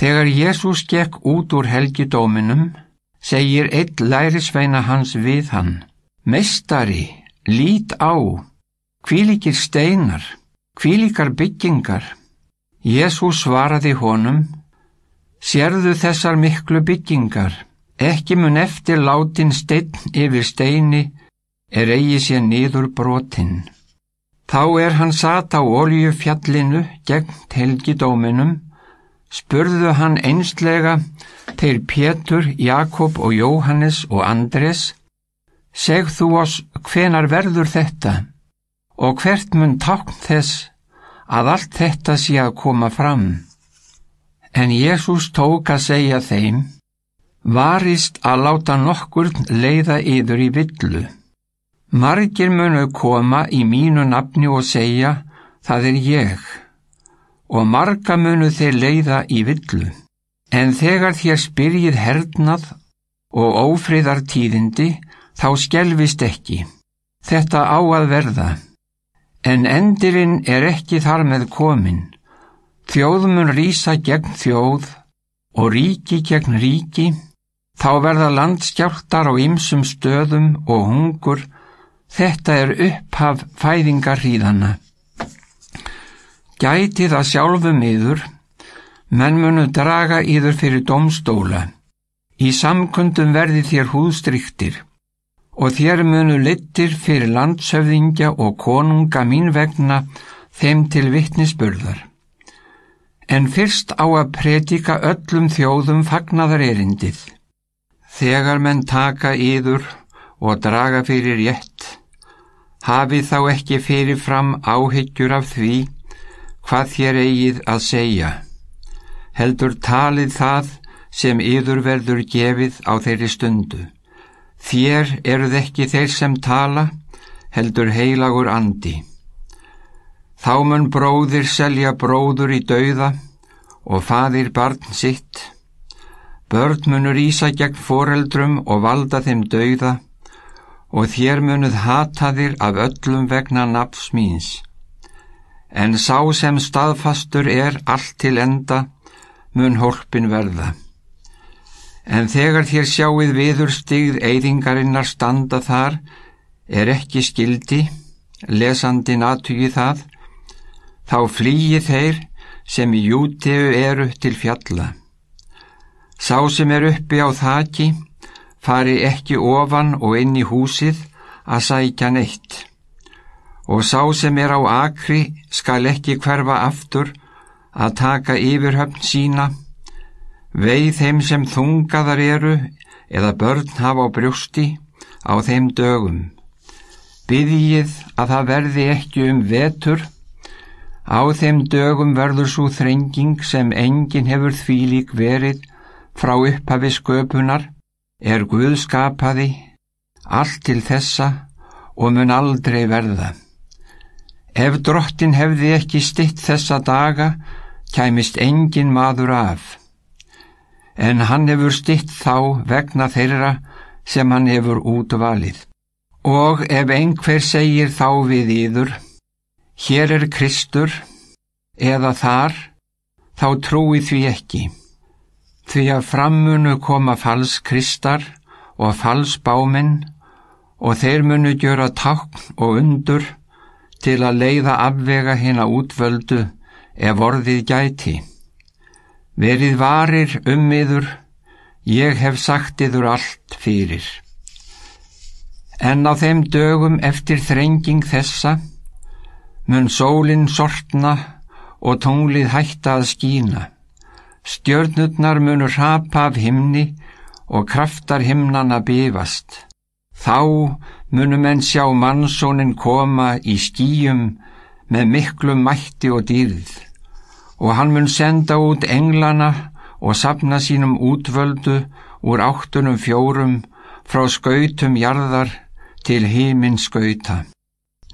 Þegar Jésús gekk út úr helgidóminum, segir eitt lærisveina hans við hann, Meistari, lít á, kvílikir steinar, kvílikar byggingar. Jésús svaraði honum, Sérðu þessar miklu byggingar, ekki mun eftir látin stein yfir steini, er eigi sér niður brotinn. Þá er hann sat á oljufjallinu gegn helgidóminum, spurðu hann einslega þeir Pétur, Jakob og Jóhannes og Andres, seg þú oss hvenar verður þetta og hvert mun tákn þess að allt þetta sé að koma fram. En Jésús tók að segja þeim, varist að láta nokkur leiða yður í villu. Margir munu koma í mínu nafni og segja, það er ég, og marga munu þeir leiða í villu. En þegar þér spyrjið hernað og ófriðar tíðindi, þá skelvist ekki. Þetta á að verða. En endirinn er ekki þar með komin. Þjóð mun rýsa gegn þjóð og ríki gegn ríki, þá verða landskjáltar á ymsum stöðum og hungur, Þetta er upphaf fæðingarhríðana. Gæti það sjálfum yður, menn munu draga yður fyrir domstóla. Í samkundum verði þér húðstryktir og þér munu littir fyrir landsöfðingja og konunga mín vegna þeim til vittnisspörðar. En fyrst á að predika öllum þjóðum fagnadar erindið. Þegar menn taka yður og draga fyrir rétt, hafið þá ekki fyrirfram áhyggjur af því hvað þér eigið að segja. Heldur talið það sem yður verður gefið á þeirri stundu. Þér eruð ekki þeir sem tala, heldur heilagur andi. Þá mun bróðir selja bróður í dauða og fadir barn sitt. Börn munur ísa gegn foreldrum og valda þeim dauða og þér munuð hataðir af öllum vegna nafs míns. En sá sem staðfastur er allt til enda, mun hólpin verða. En þegar þér sjáið viður stigð eyðingarinnar standa þar, er ekki skildi, lesandi natugi það, þá flýi þeir sem í júteu eru til fjalla. Sá sem er uppi á þaki, fari ekki ofan og inn í húsið að sækja neitt. Og sá sem er á akri skal ekki hverfa aftur að taka yfirhöfn sína, veið þeim sem þungaðar eru eða börn hafa á brjósti á þeim dögum. Byðjið að það verði ekki um vetur, á þeim dögum verður svo þrenging sem engin hefur þvílík verið frá upphafi sköpunar, er Guð skapaði allt til þessa og mun aldrei verða. Ef drottin hefði ekki stitt þessa daga, kæmist engin maður af. En hann hefur stitt þá vegna þeirra sem hann hefur útvalið. Og ef einhver segir þá við yður, hér er Kristur, eða þar, þá trúi því ekki því að frammunu koma falskristar og falsbáminn og þeir munu gjöra tákn og undur til að leiða afvega hérna útvöldu ef orðið gæti. Verið varir um yður, ég hef sagt yður allt fyrir. En á þeim dögum eftir þrenging þessa mun sólinn sortna og tónlið hætta að skína. Stjörnurnar munur rapa af himni og kraftar himnana bifast. Þá munum enn sjá mannsónin koma í skýjum með miklu mætti og dýrð og hann mun senda út englana og sapna sínum útvöldu úr áttunum fjórum frá skautum jarðar til heiminn skauta.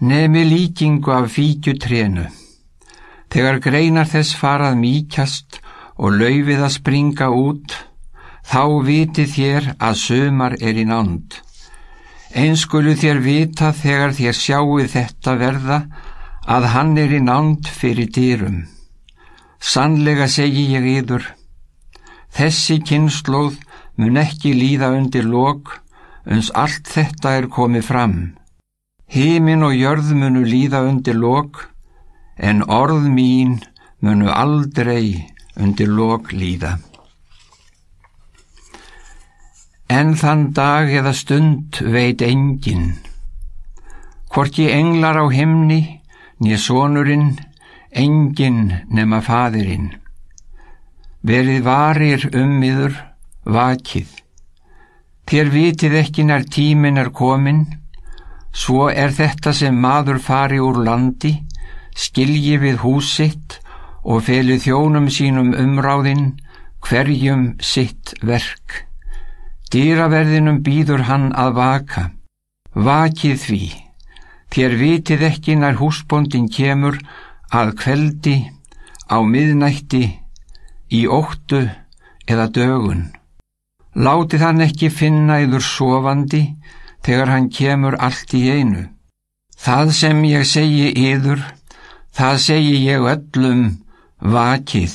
Nemi líkingu af fíkjutrénu. Þegar greinar þess farað mýkjast og laufið að springa út, þá vitið þér að sömar er í nánd. Einskulu þér vita þegar þér sjáuð þetta verða að hann er í nánd fyrir dýrum. Sannlega segi ég yður, Þessi kynnslóð mun ekki líða undir lok, uns allt þetta er komið fram. Hímin og jörð munu líða undir lok, en orð mín munu aldrei undir lok líða. En þann dag eða stund veit engin, hvort ég englar á himni, nýja sonurinn, engin nema fadirinn. Verið varir um miður, vakið. Þér vitið ekki nær tímin er komin, svo er þetta sem maður fari úr landi, skilji við húsitt og feli þjónum sínum umráðinn hverjum sitt verk. Dýraverðinum býður hann að vaka, vakið því, þér vitið ekki nær húsbóndin kemur að kveldi, á miðnætti, í óttu eða dögun. Láti þann ekki finna yður sofandi þegar hann kemur allt í einu. Það sem ég segi yður, það segi ég öllum vakið.